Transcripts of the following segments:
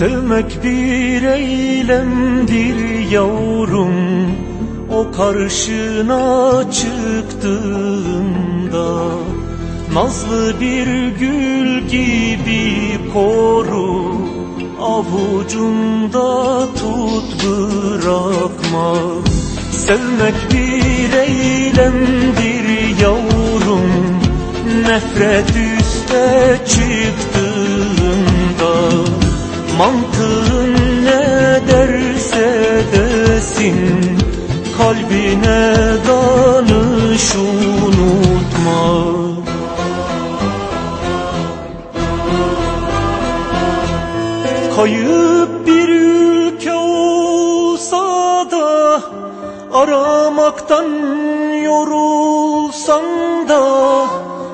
Sevmek bir eylemdir yavrum. O karşına çıktığında Nazlı bir gül gibi koru. Avucunda tut bırakma. Sevmek bir eylemdir yavrum. Nefret üste çıktığında Mantığın ne derse desin Kalbine danış unutma. Kayıp bir ülke olsa da Aramaktan yorulsam da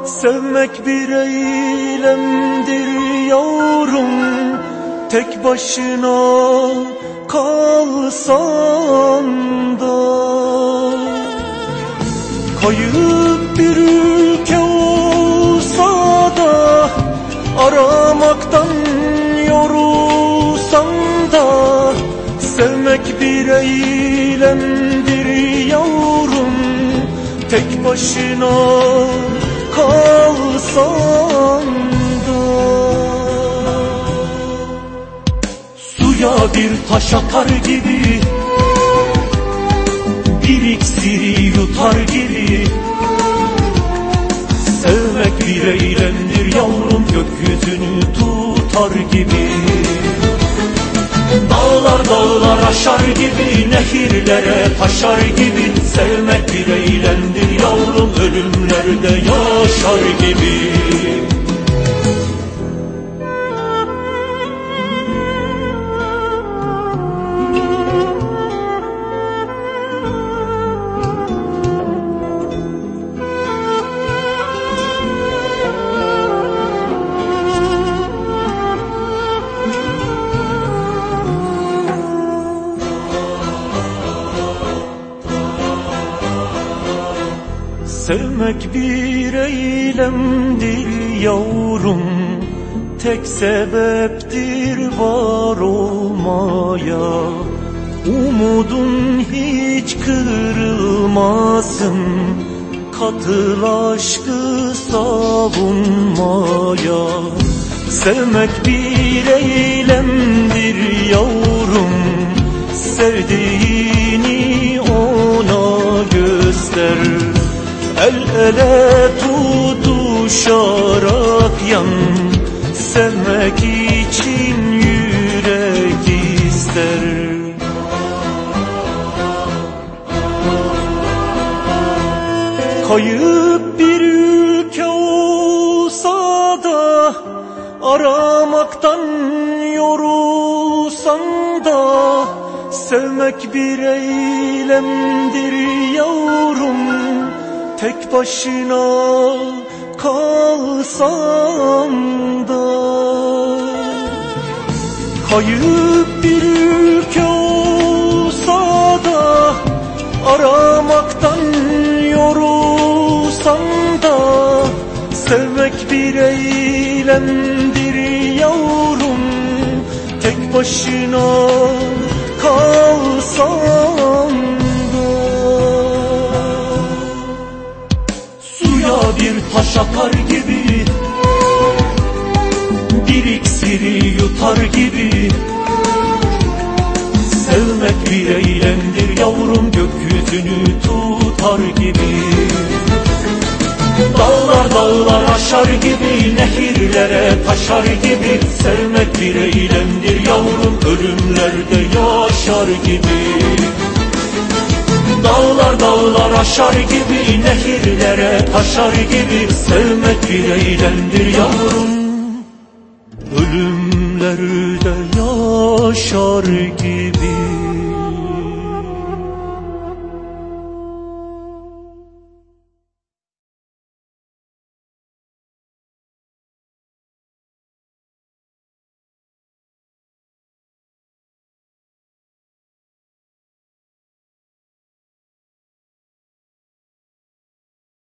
Sevmek bir eylemdir yavrum Tek başına kalsan da. Kayıp bir ülke olsa da Aramaktan yorulsam da. Sevmek bir eylemdir yavrum Tek başına kalsan bir taş atar gibi. Bir iksiri yutar gibi. Sevmek bir eylemdir yavrum Gökyüzünü tutar gibi. Dağlar dağlar aşar gibi Nehirlere taşar gibi. Sevmek bir eylemdir yavrum Ölümlerde yaşar gibi Sevmek bir eylemdir yavrum. Tek sebeptir var olmaya. Umudun hiç kırılmasın. Katıl aşkı savunmaya. Sevmek bir eylemdir yavrum. Sevdiğini ona göster El ele tutuşarak yan Sevmek için yürek ister. Kayıp bir ülke olsa da Aramaktan yorulsam da Sevmek bir eylemdir yavrum Tek başına kalsan da Kayıp bir ülke olsa da Aramaktan yorulsam da Sevmek bir eylemdir yavrum. Tek başına Suya bir taş atar gibi. Bir iksiri yutar gibi. Sevmek bir eylemdir yavrum Gökyüzünü tutar gibi. Dağlar dağlar aşar gibi Nehirlere taşar gibi. Sevmek bir eylemdir yavrum Ölümlerde yaşar gibi aşar gibi Nehirlere taşar gibi Sevmek bir eylemdir yavrum. Ölümlerde yaşar gibi